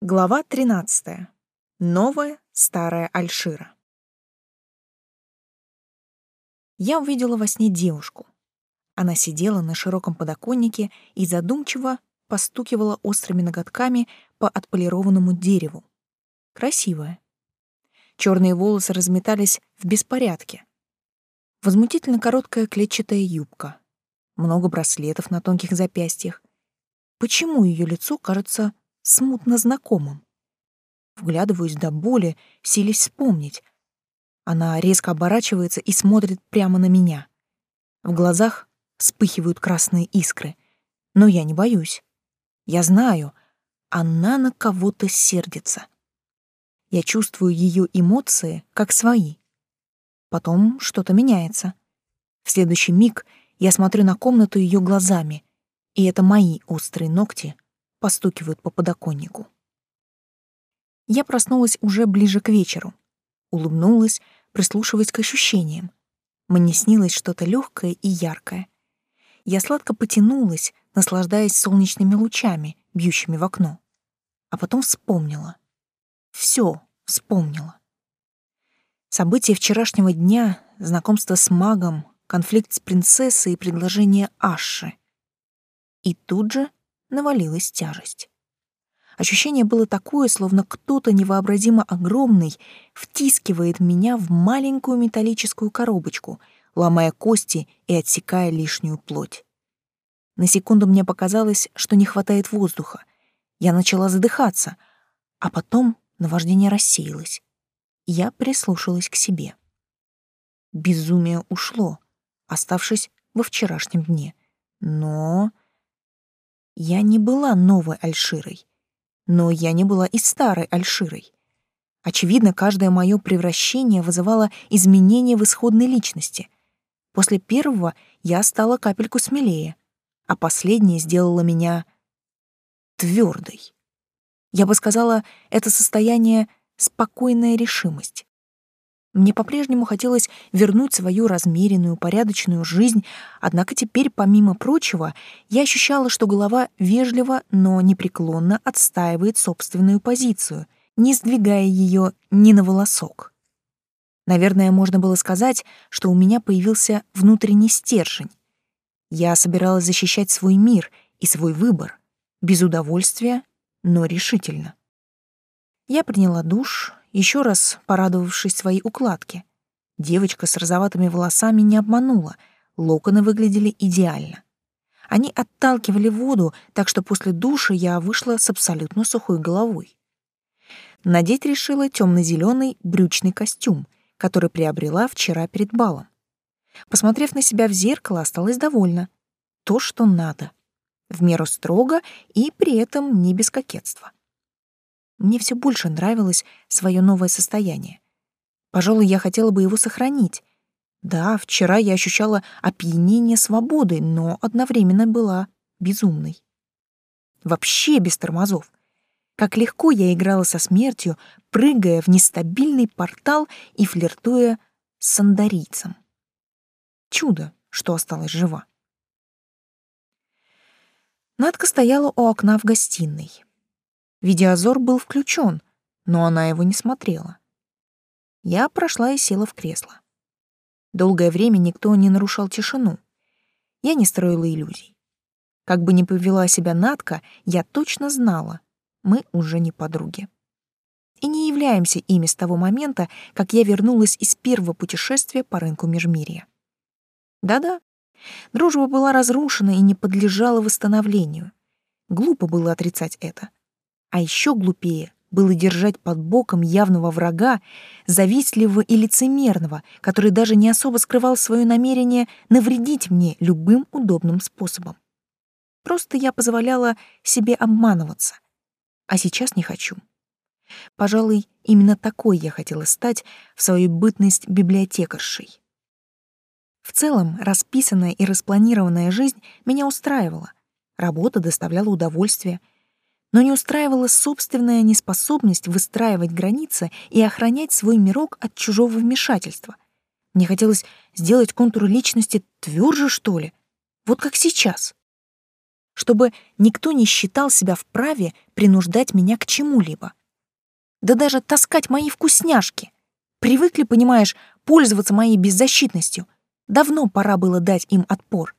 Глава 13. Новая старая Альшира. Я увидела во сне девушку. Она сидела на широком подоконнике и задумчиво постукивала острыми ноготками по отполированному дереву. Красивая. Черные волосы разметались в беспорядке. Возмутительно короткая клетчатая юбка. Много браслетов на тонких запястьях. Почему ее лицо кажется смутно знакомым. Вглядываюсь до боли, силясь вспомнить. Она резко оборачивается и смотрит прямо на меня. В глазах вспыхивают красные искры. Но я не боюсь. Я знаю, она на кого-то сердится. Я чувствую ее эмоции как свои. Потом что-то меняется. В следующий миг я смотрю на комнату ее глазами, и это мои острые ногти — постукивают по подоконнику. Я проснулась уже ближе к вечеру. Улыбнулась, прислушиваясь к ощущениям. Мне снилось что-то легкое и яркое. Я сладко потянулась, наслаждаясь солнечными лучами, бьющими в окно. А потом вспомнила. Все вспомнила. События вчерашнего дня, знакомство с магом, конфликт с принцессой и предложение Аши. И тут же навалилась тяжесть. Ощущение было такое, словно кто-то невообразимо огромный втискивает меня в маленькую металлическую коробочку, ломая кости и отсекая лишнюю плоть. На секунду мне показалось, что не хватает воздуха. Я начала задыхаться, а потом наваждение рассеялось. Я прислушалась к себе. Безумие ушло, оставшись во вчерашнем дне. Но я не была новой Альширой, но я не была и старой Альширой. Очевидно, каждое мое превращение вызывало изменения в исходной личности. После первого я стала капельку смелее, а последнее сделало меня твердой. Я бы сказала, это состояние — спокойная решимость. Мне по-прежнему хотелось вернуть свою размеренную, порядочную жизнь, однако теперь, помимо прочего, я ощущала, что голова вежливо, но непреклонно отстаивает собственную позицию, не сдвигая ее ни на волосок. Наверное, можно было сказать, что у меня появился внутренний стержень. Я собиралась защищать свой мир и свой выбор, без удовольствия, но решительно. Я приняла душ, еще раз порадовавшись своей укладке. Девочка с розоватыми волосами не обманула, локоны выглядели идеально. Они отталкивали воду, так что после душа я вышла с абсолютно сухой головой. Надеть решила темно-зеленый брючный костюм, который приобрела вчера перед балом. Посмотрев на себя в зеркало, осталась довольна. То, что надо. В меру строго и при этом не без кокетства. Мне все больше нравилось свое новое состояние. Пожалуй, я хотела бы его сохранить. Да, вчера я ощущала опьянение свободой, но одновременно была безумной. Вообще без тормозов. Как легко я играла со смертью, прыгая в нестабильный портал и флиртуя с сандарийцем. Чудо, что осталась жива. Надка стояла у окна в гостиной. Видеозор был включен, но она его не смотрела. Я прошла и села в кресло. Долгое время никто не нарушал тишину. Я не строила иллюзий. Как бы ни повела себя Натка, я точно знала, мы уже не подруги. И не являемся ими с того момента, как я вернулась из первого путешествия по рынку Межмирья. Да-да, дружба была разрушена и не подлежала восстановлению. Глупо было отрицать это. А еще глупее было держать под боком явного врага, завистливого и лицемерного, который даже не особо скрывал свое намерение навредить мне любым удобным способом. Просто я позволяла себе обманываться. А сейчас не хочу. Пожалуй, именно такой я хотела стать в свою бытность библиотекаршей. В целом, расписанная и распланированная жизнь меня устраивала. Работа доставляла удовольствие — но не устраивала собственная неспособность выстраивать границы и охранять свой мирок от чужого вмешательства. Мне хотелось сделать контур личности тверже, что ли, вот как сейчас. чтобы никто не считал себя вправе принуждать меня к чему-либо. Да даже таскать мои вкусняшки. Привыкли, понимаешь, пользоваться моей беззащитностью. Давно пора было дать им отпор.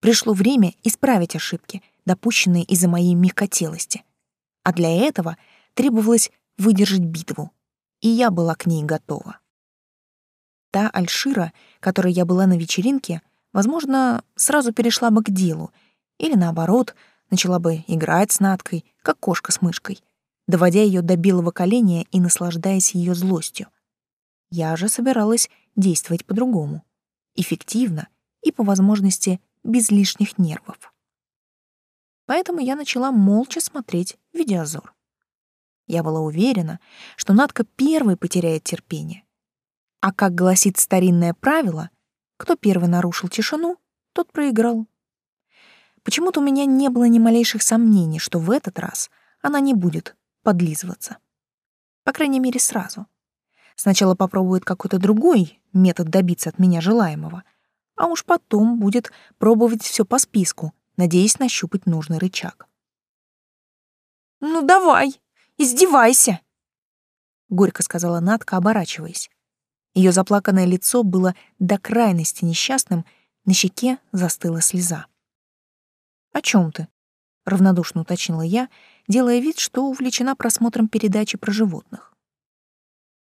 Пришло время исправить ошибки, допущенные из-за моей мягкотелости. А для этого требовалось выдержать битву, и я была к ней готова. Та Альшира, которой я была на вечеринке, возможно, сразу перешла бы к делу, или наоборот, начала бы играть с Надкой, как кошка с мышкой, доводя ее до белого коленя и наслаждаясь ее злостью. Я же собиралась действовать по-другому, эффективно и, по возможности, без лишних нервов. Поэтому я начала молча смотреть видеозор. Я была уверена, что Надка первой потеряет терпение. А как гласит старинное правило, кто первый нарушил тишину, тот проиграл. Почему-то у меня не было ни малейших сомнений, что в этот раз она не будет подлизываться. По крайней мере, сразу. Сначала попробует какой-то другой метод добиться от меня желаемого, а уж потом будет пробовать все по списку, надеясь нащупать нужный рычаг. «Ну давай, издевайся!» — горько сказала Натка, оборачиваясь. Ее заплаканное лицо было до крайности несчастным, на щеке застыла слеза. «О чем ты?» — равнодушно уточнила я, делая вид, что увлечена просмотром передачи про животных.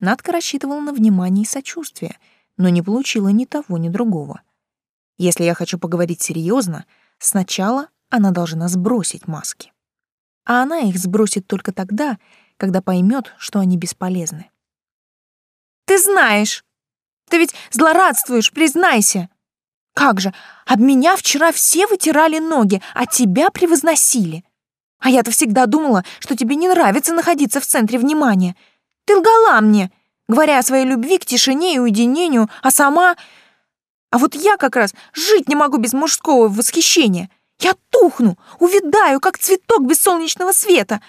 Надка рассчитывала на внимание и сочувствие, но не получила ни того, ни другого. Если я хочу поговорить серьезно, сначала она должна сбросить маски. А она их сбросит только тогда, когда поймет, что они бесполезны. «Ты знаешь! Ты ведь злорадствуешь, признайся!» «Как же, об меня вчера все вытирали ноги, а тебя превозносили!» А я-то всегда думала, что тебе не нравится находиться в центре внимания. Ты лгала мне, говоря о своей любви к тишине и уединению, а сама... А вот я как раз жить не могу без мужского восхищения. Я тухну, увядаю, как цветок без солнечного света.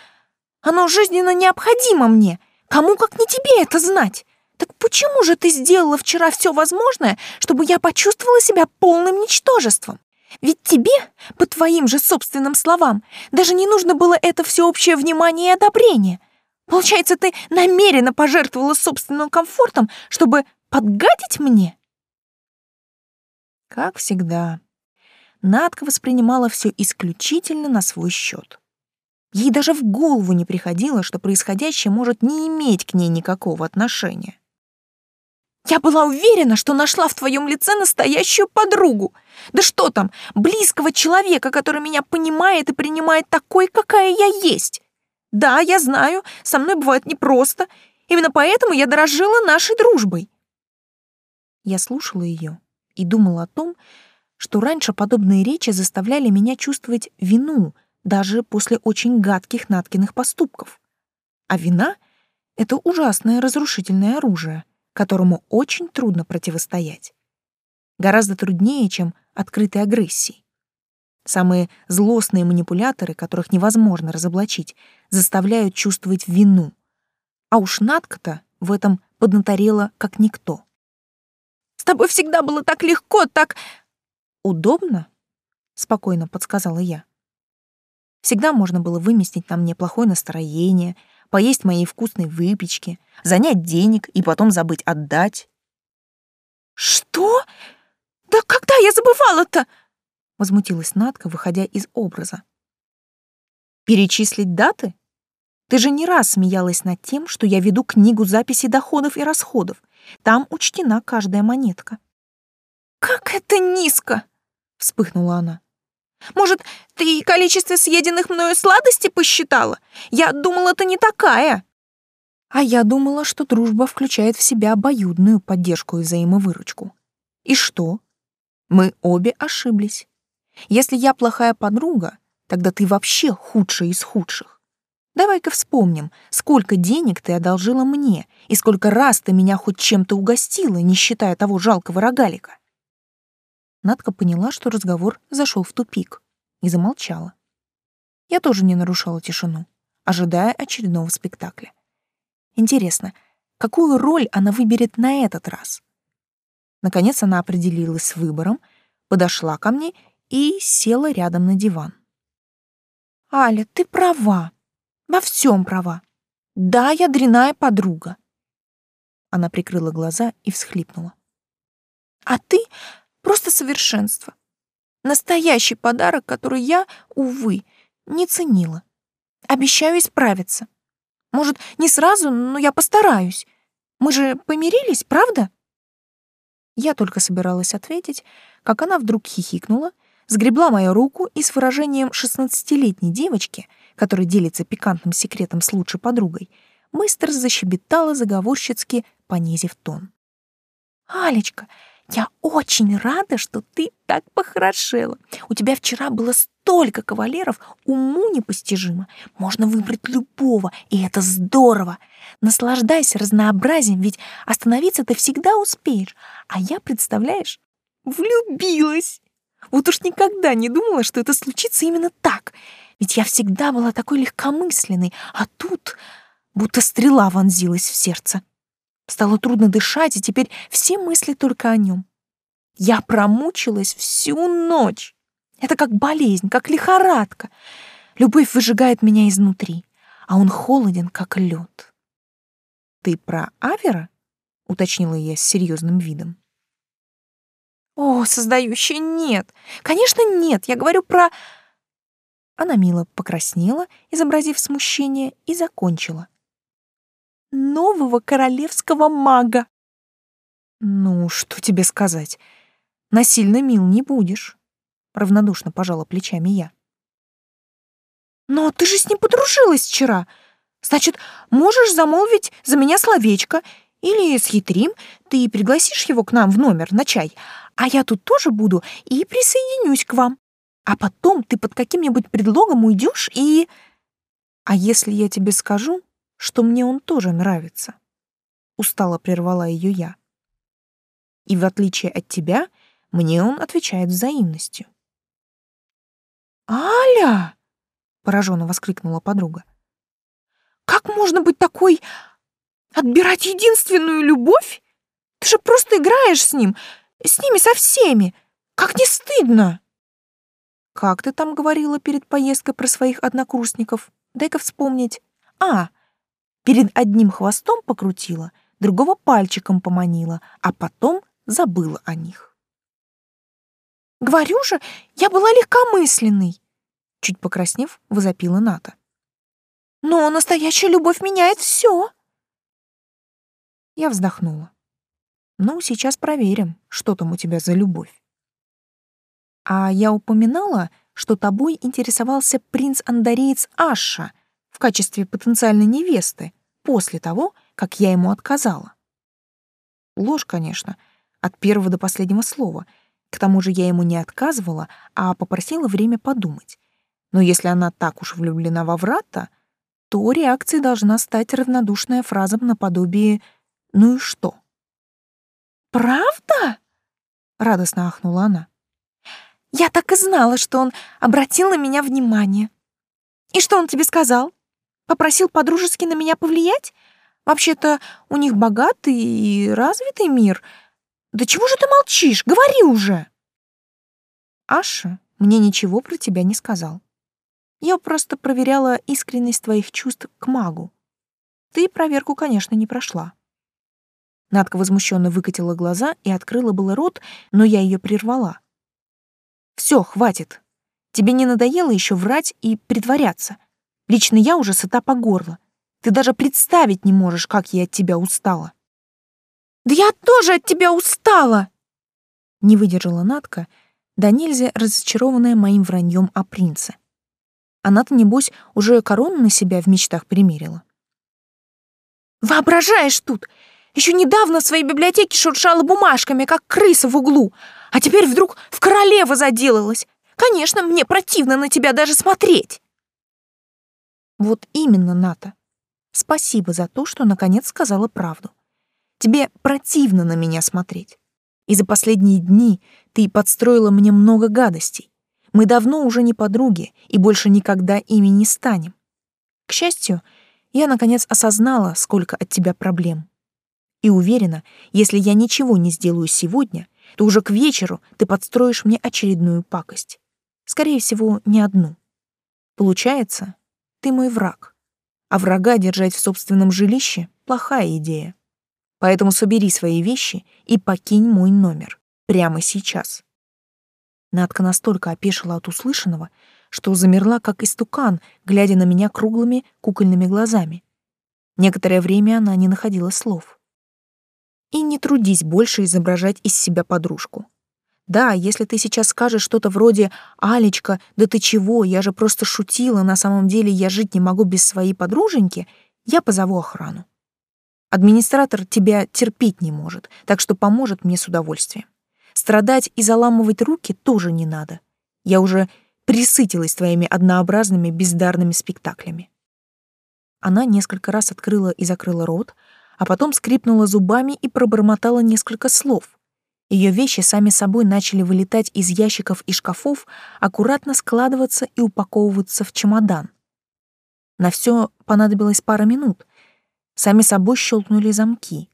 Оно жизненно необходимо мне. Кому, как не тебе, это знать? Так почему же ты сделала вчера все возможное, чтобы я почувствовала себя полным ничтожеством? Ведь тебе, по твоим же собственным словам, даже не нужно было это всеобщее внимание и одобрение. Получается, ты намеренно пожертвовала собственным комфортом, чтобы подгадить мне? Как всегда, Надка воспринимала все исключительно на свой счет. Ей даже в голову не приходило, что происходящее может не иметь к ней никакого отношения. Я была уверена, что нашла в твоем лице настоящую подругу. Да что там, близкого человека, который меня понимает и принимает такой, какая я есть. Да, я знаю, со мной бывает непросто. Именно поэтому я дорожила нашей дружбой. Я слушала ее и думала о том, что раньше подобные речи заставляли меня чувствовать вину даже после очень гадких Наткиных поступков. А вина — это ужасное разрушительное оружие — которому очень трудно противостоять. Гораздо труднее, чем открытой агрессии. Самые злостные манипуляторы, которых невозможно разоблачить, заставляют чувствовать вину. А уж Натка-то в этом поднаторела как никто. «С тобой всегда было так легко, так...» «Удобно?» — спокойно подсказала я. Всегда можно было выместить на мне плохое настроение, поесть моей вкусной выпечки, занять денег и потом забыть отдать. «Что? Да когда я забывала-то?» — возмутилась Надка, выходя из образа. «Перечислить даты? Ты же не раз смеялась над тем, что я веду книгу записи доходов и расходов. Там учтена каждая монетка». «Как это низко!» — вспыхнула она. Может, ты количество съеденных мною сладостей посчитала? Я думала, ты не такая. А я думала, что дружба включает в себя обоюдную поддержку и взаимовыручку. И что? Мы обе ошиблись. Если я плохая подруга, тогда ты вообще худшая из худших. Давай-ка вспомним, сколько денег ты одолжила мне и сколько раз ты меня хоть чем-то угостила, не считая того жалкого рогалика. Надка поняла, что разговор зашел в тупик, и замолчала. Я тоже не нарушала тишину, ожидая очередного спектакля. Интересно, какую роль она выберет на этот раз? Наконец она определилась с выбором, подошла ко мне и села рядом на диван. Аля, ты права. Во всем права. Да, я дряная подруга. Она прикрыла глаза и всхлипнула. А ты просто совершенство. Настоящий подарок, который я, увы, не ценила. Обещаю исправиться. Может, не сразу, но я постараюсь. Мы же помирились, правда? Я только собиралась ответить, как она вдруг хихикнула, сгребла мою руку и с выражением шестнадцатилетней девочки, которая делится пикантным секретом с лучшей подругой, быстро защебетала заговорщицки, понизив тон. «Алечка, я очень рада, что ты так похорошела. У тебя вчера было столько кавалеров, уму непостижимо. Можно выбрать любого, и это здорово. Наслаждайся разнообразием, ведь остановиться ты всегда успеешь. А я, представляешь, влюбилась. Вот уж никогда не думала, что это случится именно так. Ведь я всегда была такой легкомысленной, а тут будто стрела вонзилась в сердце. Стало трудно дышать, и теперь все мысли только о нем. Я промучилась всю ночь. Это как болезнь, как лихорадка. Любовь выжигает меня изнутри, а он холоден, как лед. «Ты про Авера?» — уточнила я с серьезным видом. «О, создающая, нет! Конечно, нет! Я говорю про...» Она мило покраснела, изобразив смущение, и закончила нового королевского мага. Ну, что тебе сказать? Насильно мил не будешь. Равнодушно пожала плечами я. Но ты же с ним подружилась вчера. Значит, можешь замолвить за меня словечко или схитрим, ты пригласишь его к нам в номер на чай, а я тут тоже буду и присоединюсь к вам. А потом ты под каким-нибудь предлогом уйдешь и... А если я тебе скажу, что мне он тоже нравится. Устало прервала ее я. И в отличие от тебя, мне он отвечает взаимностью. «Аля!» — пораженно воскликнула подруга. «Как можно быть такой... отбирать единственную любовь? Ты же просто играешь с ним, с ними со всеми. Как не стыдно!» «Как ты там говорила перед поездкой про своих однокурсников? Дай-ка вспомнить. А, Перед одним хвостом покрутила, другого пальчиком поманила, а потом забыла о них. «Говорю же, я была легкомысленной!» Чуть покраснев, возопила Ната. «Но настоящая любовь меняет все!» Я вздохнула. «Ну, сейчас проверим, что там у тебя за любовь». «А я упоминала, что тобой интересовался принц-андареец Аша — в качестве потенциальной невесты после того, как я ему отказала. Ложь, конечно, от первого до последнего слова. К тому же я ему не отказывала, а попросила время подумать. Но если она так уж влюблена во врата, то реакцией должна стать равнодушная фраза наподобие «ну и что?». «Правда?» — радостно ахнула она. «Я так и знала, что он обратил на меня внимание. И что он тебе сказал?» Попросил подружески на меня повлиять? Вообще-то у них богатый и развитый мир. Да чего же ты молчишь? Говори уже!» Аша мне ничего про тебя не сказал. Я просто проверяла искренность твоих чувств к магу. Ты проверку, конечно, не прошла. Надка возмущенно выкатила глаза и открыла было рот, но я ее прервала. Все, хватит. Тебе не надоело еще врать и притворяться? Лично я уже сыта по горло. Ты даже представить не можешь, как я от тебя устала. Да я тоже от тебя устала! Не выдержала Натка, да нельзя разочарованная моим враньем о принце. Она-то, небось, уже корону на себя в мечтах примерила. «Воображаешь тут! Еще недавно в своей библиотеке шуршала бумажками, как крыса в углу, а теперь вдруг в королева заделалась. Конечно, мне противно на тебя даже смотреть!» Вот именно, Ната. Спасибо за то, что наконец сказала правду. Тебе противно на меня смотреть. И за последние дни ты подстроила мне много гадостей. Мы давно уже не подруги и больше никогда ими не станем. К счастью, я наконец осознала, сколько от тебя проблем. И уверена, если я ничего не сделаю сегодня, то уже к вечеру ты подстроишь мне очередную пакость. Скорее всего, не одну. Получается, ты мой враг, а врага держать в собственном жилище — плохая идея. Поэтому собери свои вещи и покинь мой номер прямо сейчас. Надка настолько опешила от услышанного, что замерла, как истукан, глядя на меня круглыми кукольными глазами. Некоторое время она не находила слов. И не трудись больше изображать из себя подружку. Да, если ты сейчас скажешь что-то вроде «Алечка, да ты чего, я же просто шутила, на самом деле я жить не могу без своей подруженьки», я позову охрану. Администратор тебя терпеть не может, так что поможет мне с удовольствием. Страдать и заламывать руки тоже не надо. Я уже присытилась твоими однообразными бездарными спектаклями. Она несколько раз открыла и закрыла рот, а потом скрипнула зубами и пробормотала несколько слов. Ее вещи сами собой начали вылетать из ящиков и шкафов, аккуратно складываться и упаковываться в чемодан. На все понадобилось пара минут. Сами собой щелкнули замки.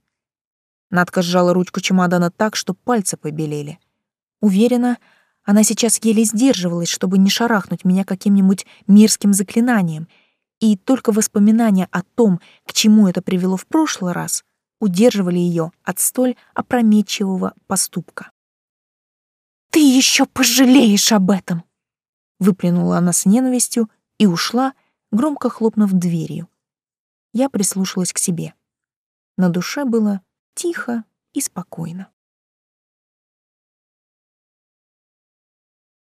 Надка сжала ручку чемодана так, что пальцы побелели. Уверена, она сейчас еле сдерживалась, чтобы не шарахнуть меня каким-нибудь мирским заклинанием, и только воспоминания о том, к чему это привело в прошлый раз, удерживали ее от столь опрометчивого поступка. «Ты еще пожалеешь об этом!» Выплюнула она с ненавистью и ушла, громко хлопнув дверью. Я прислушалась к себе. На душе было тихо и спокойно.